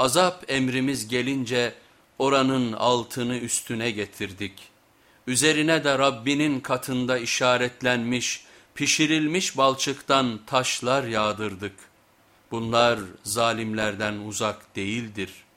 Azap emrimiz gelince oranın altını üstüne getirdik. Üzerine de Rabbinin katında işaretlenmiş, pişirilmiş balçıktan taşlar yağdırdık. Bunlar zalimlerden uzak değildir.''